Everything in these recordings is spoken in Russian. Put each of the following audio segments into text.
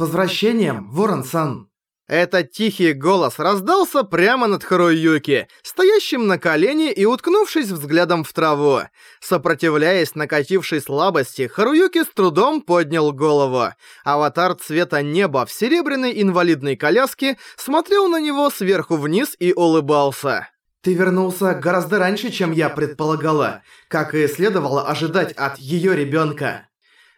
возвращением, Ворон-сан!» Этот тихий голос раздался прямо над Харуюки, стоящим на колене и уткнувшись взглядом в траву. Сопротивляясь накатившей слабости, Харуюки с трудом поднял голову. Аватар цвета неба в серебряной инвалидной коляске смотрел на него сверху вниз и улыбался. «Ты вернулся гораздо раньше, чем я предполагала, как и следовало ожидать от ее ребенка».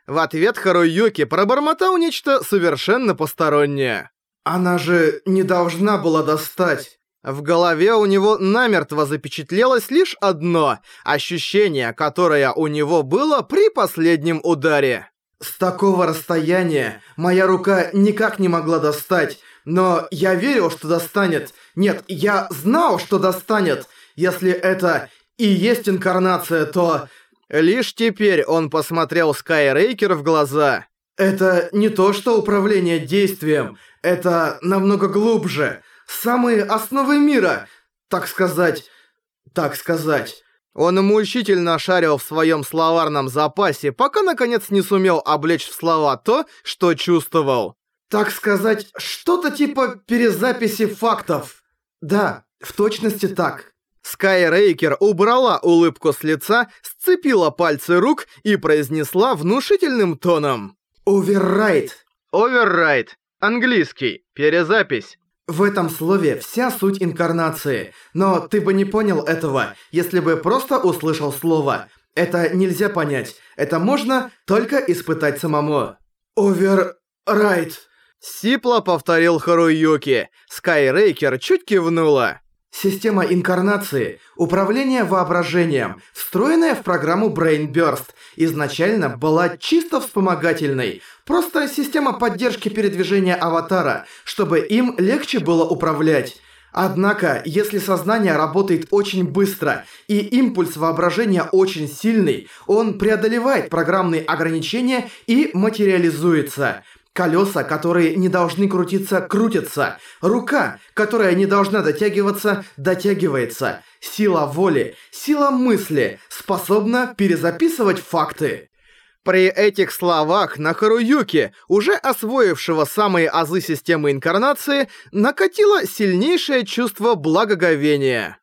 В ответ Харуюки пробормотал нечто совершенно постороннее. «Она же не должна была достать!» В голове у него намертво запечатлелось лишь одно ощущение, которое у него было при последнем ударе. «С такого расстояния моя рука никак не могла достать, но я верил, что достанет. Нет, я знал, что достанет. Если это и есть инкарнация, то Лишь теперь он посмотрел Скайрейкер в глаза. «Это не то, что управление действием. Это намного глубже. Самые основы мира. Так сказать... Так сказать...» Он мучительно шарил в своем словарном запасе, пока наконец не сумел облечь в слова то, что чувствовал. «Так сказать, что-то типа перезаписи фактов. Да, в точности так». Скайрейкер убрала улыбку с лица, сцепила пальцы рук и произнесла внушительным тоном. «Оверрайт». «Оверрайт». Английский. Перезапись. В этом слове вся суть инкарнации. Но ты бы не понял этого, если бы просто услышал слово. Это нельзя понять. Это можно только испытать самому. «Оверрайт». Сипло повторил Харуюки. Скайрейкер чуть кивнула. Система инкарнации – управление воображением, встроенная в программу Brain Burst, изначально была чисто вспомогательной, просто система поддержки передвижения аватара, чтобы им легче было управлять. Однако, если сознание работает очень быстро и импульс воображения очень сильный, он преодолевает программные ограничения и материализуется – Колеса, которые не должны крутиться, крутятся. Рука, которая не должна дотягиваться, дотягивается. Сила воли, сила мысли способна перезаписывать факты. При этих словах на Харуюке, уже освоившего самые азы системы инкарнации, накатило сильнейшее чувство благоговения.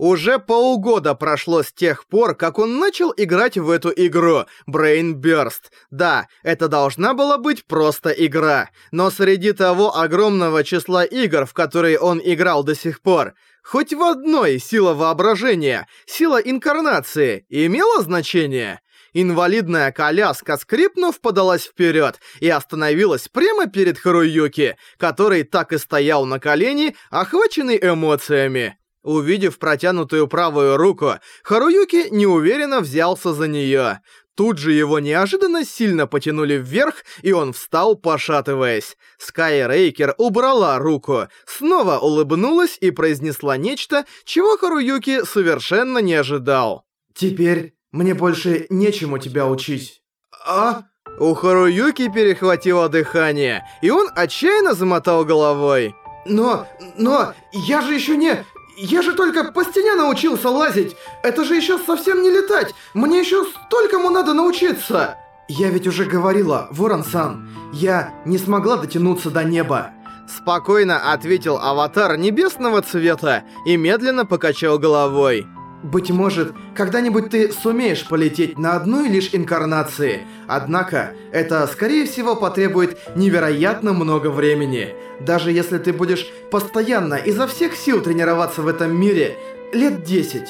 Уже полгода прошло с тех пор, как он начал играть в эту игру, Brain Burst. Да, это должна была быть просто игра, но среди того огромного числа игр, в которые он играл до сих пор, хоть в одной сила воображения, сила инкарнации имела значение? Инвалидная коляска, скрипнув, подалась вперед и остановилась прямо перед Харуюки, который так и стоял на колени, охваченный эмоциями. Увидев протянутую правую руку, Харуюки неуверенно взялся за неё. Тут же его неожиданно сильно потянули вверх, и он встал, пошатываясь. Скайрейкер убрала руку, снова улыбнулась и произнесла нечто, чего Харуюки совершенно не ожидал. «Теперь мне больше нечему тебя учить». «А?» У Харуюки перехватило дыхание, и он отчаянно замотал головой. «Но... но... я же еще не... Я же только по стене научился лазить! Это же еще совсем не летать! Мне еще столькому надо научиться!» «Я ведь уже говорила, Ворон-сан, я не смогла дотянуться до неба!» Спокойно ответил аватар небесного цвета и медленно покачал головой. Быть может, когда-нибудь ты сумеешь полететь на одной лишь инкарнации, однако это, скорее всего, потребует невероятно много времени. Даже если ты будешь постоянно изо всех сил тренироваться в этом мире, лет 10.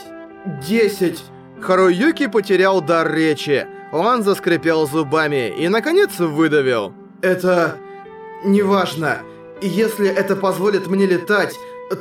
10! Харуюки потерял дар речи. Он заскрипел зубами и, наконец, выдавил. Это... неважно. Если это позволит мне летать,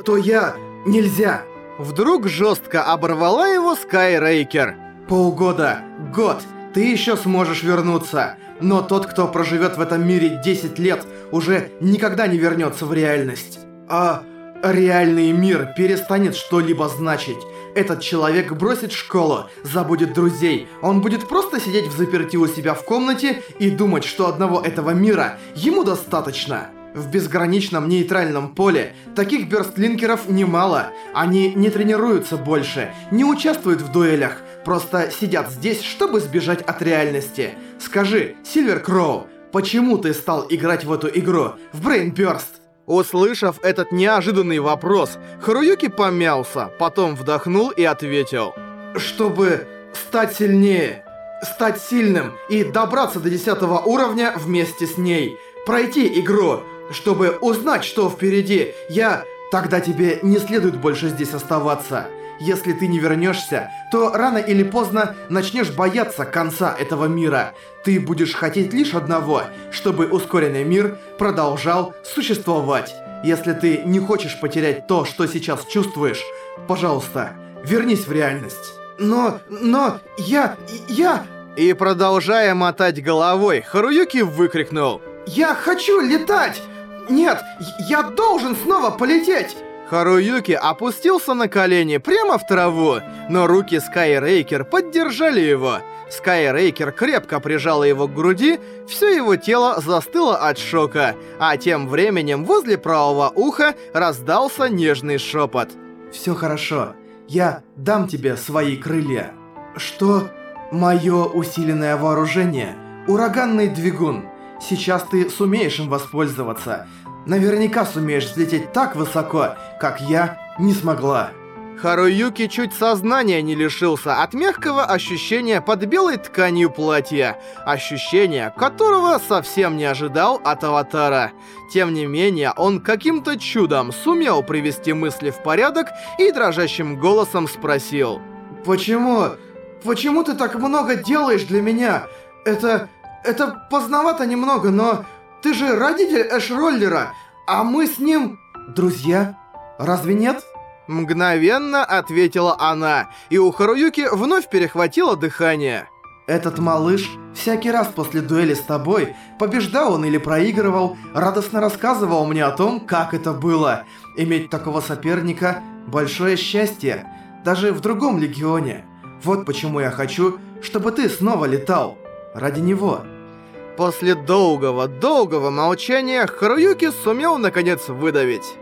то я... нельзя. Вдруг жестко оборвала его Скайрейкер. «Полгода, год, ты еще сможешь вернуться. Но тот, кто проживет в этом мире 10 лет, уже никогда не вернется в реальность. А реальный мир перестанет что-либо значить. Этот человек бросит школу, забудет друзей. Он будет просто сидеть в заперти у себя в комнате и думать, что одного этого мира ему достаточно. В безграничном нейтральном поле таких бёрстлинкеров немало. Они не тренируются больше, не участвуют в дуэлях, просто сидят здесь, чтобы сбежать от реальности. Скажи, Сильвер Кроу, почему ты стал играть в эту игру, в Brain Burst? Услышав этот неожиданный вопрос, Харуюки помялся, потом вдохнул и ответил. Чтобы стать сильнее, стать сильным и добраться до 10 уровня вместе с ней. Пройти игру, чтобы узнать, что впереди. Я... Тогда тебе не следует больше здесь оставаться. Если ты не вернешься, то рано или поздно начнешь бояться конца этого мира. Ты будешь хотеть лишь одного, чтобы ускоренный мир продолжал существовать. Если ты не хочешь потерять то, что сейчас чувствуешь, пожалуйста, вернись в реальность. Но, но, я, я... И продолжая мотать головой, Харуюки выкрикнул. «Я хочу летать!» Нет, я должен снова полететь! Харуюки опустился на колени прямо в траву, но руки Скайрейкер поддержали его. Скайрейкер крепко прижала его к груди, все его тело застыло от шока, а тем временем возле правого уха раздался нежный шепот. «Все хорошо. Я дам тебе свои крылья». «Что?» «Мое усиленное вооружение. Ураганный двигун. Сейчас ты сумеешь им воспользоваться. Наверняка сумеешь взлететь так высоко, как я не смогла». Харуюки чуть сознания не лишился от мягкого ощущения под белой тканью платья, ощущения которого совсем не ожидал от Аватара. Тем не менее, он каким-то чудом сумел привести мысли в порядок и дрожащим голосом спросил. «Почему? Почему ты так много делаешь для меня? Это... Это поздновато немного, но ты же родитель Эшроллера, а мы с ним друзья. Разве нет? Мгновенно ответила она, и у Харуюки вновь перехватило дыхание. Этот малыш всякий раз после дуэли с тобой, побеждал он или проигрывал, радостно рассказывал мне о том, как это было. Иметь такого соперника – большое счастье, даже в другом легионе. Вот почему я хочу, чтобы ты снова летал ради него. После долгого-долгого молчания Харуюки сумел наконец выдавить.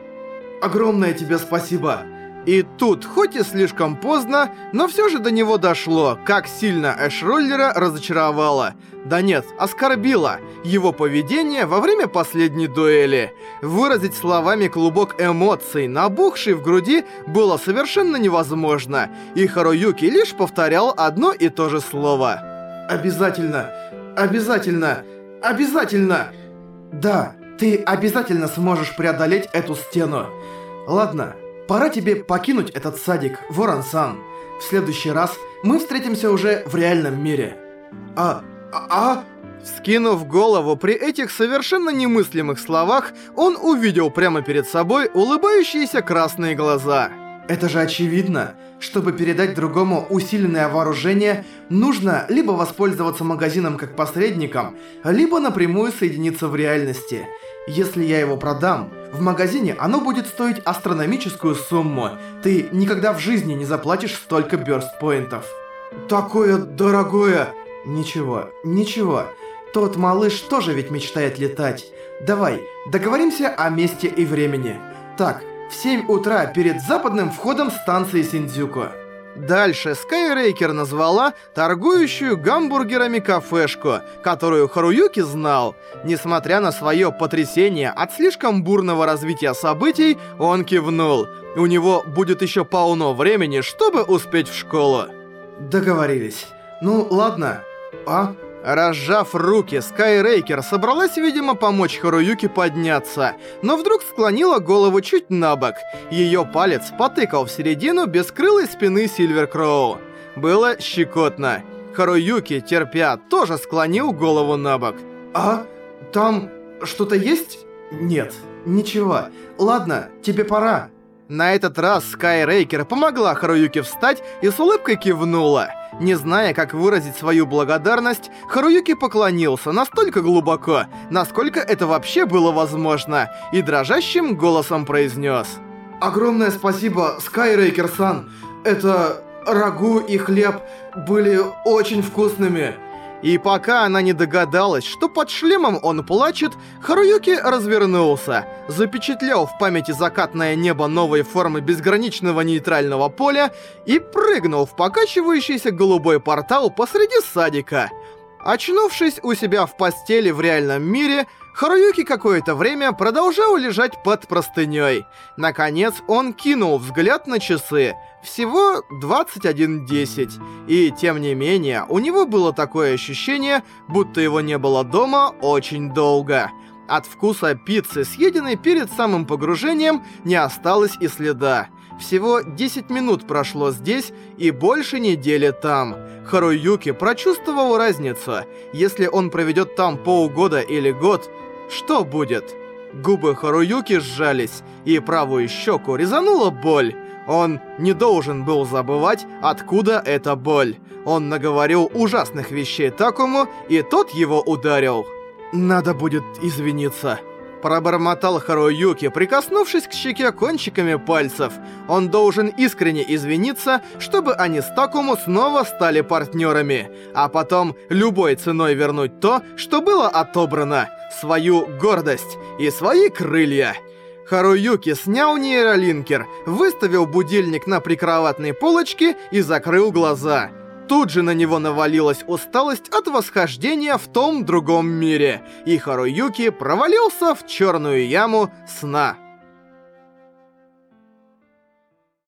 «Огромное тебе спасибо!» И тут, хоть и слишком поздно, но все же до него дошло, как сильно Эшроллера разочаровало. Да нет, оскорбило его поведение во время последней дуэли. Выразить словами клубок эмоций, набухший в груди, было совершенно невозможно, и Харуюки лишь повторял одно и то же слово — Обязательно! Обязательно! Обязательно! Да, ты обязательно сможешь преодолеть эту стену. Ладно, пора тебе покинуть этот садик, Ворон-сан. В следующий раз мы встретимся уже в реальном мире. А... а... Скинув голову при этих совершенно немыслимых словах, он увидел прямо перед собой улыбающиеся красные глаза. Это же очевидно. Чтобы передать другому усиленное вооружение, нужно либо воспользоваться магазином как посредником, либо напрямую соединиться в реальности. Если я его продам, в магазине оно будет стоить астрономическую сумму. Ты никогда в жизни не заплатишь столько бёрст-поинтов. Такое дорогое! Ничего, ничего. Тот малыш тоже ведь мечтает летать. Давай, договоримся о месте и времени. Так, в 7 утра перед западным входом станции Синдзюко. Дальше Скайрейкер назвала торгующую гамбургерами кафешку, которую Харуюки знал. Несмотря на свое потрясение от слишком бурного развития событий, он кивнул. У него будет еще полно времени, чтобы успеть в школу. Договорились. Ну, ладно. А? Разжав руки, Скайрейкер собралась, видимо, помочь Харуюке подняться, но вдруг склонила голову чуть на бок. Её палец потыкал в середину бескрылой спины Сильверкроу. Было щекотно. Харуюки, терпя, тоже склонил голову на бок. «А? Там что-то есть?» «Нет, ничего. Ладно, тебе пора». На этот раз Скайрейкер помогла Харуюке встать и с улыбкой кивнула. Не зная, как выразить свою благодарность, Харуюки поклонился настолько глубоко, насколько это вообще было возможно, и дрожащим голосом произнес. «Огромное спасибо, Скайрейкер-сан! Это рагу и хлеб были очень вкусными!» И пока она не догадалась, что под шлемом он плачет, Харуюки развернулся, запечатлел в памяти закатное небо новой формы безграничного нейтрального поля и прыгнул в покачивающийся голубой портал посреди садика. Очнувшись у себя в постели в реальном мире, Харуюки какое-то время продолжал лежать под простынёй. Наконец он кинул взгляд на часы. Всего 21.10. И тем не менее, у него было такое ощущение, будто его не было дома очень долго. От вкуса пиццы, съеденной перед самым погружением, не осталось и следа. Всего 10 минут прошло здесь и больше недели там. Харуюки прочувствовал разницу. Если он проведет там полгода или год, что будет? Губы Харуюки сжались, и правую щеку резанула боль. Он не должен был забывать, откуда эта боль. Он наговорил ужасных вещей Такому, и тот его ударил. «Надо будет извиниться». Пробормотал Харуюки, прикоснувшись к щеке кончиками пальцев. Он должен искренне извиниться, чтобы они с Такому снова стали партнерами. А потом любой ценой вернуть то, что было отобрано. Свою гордость и свои крылья. Харуюки снял нейролинкер, выставил будильник на прикроватной полочке и закрыл глаза. Тут же на него навалилась усталость от восхождения в том другом мире, и Харуюки провалился в черную яму сна.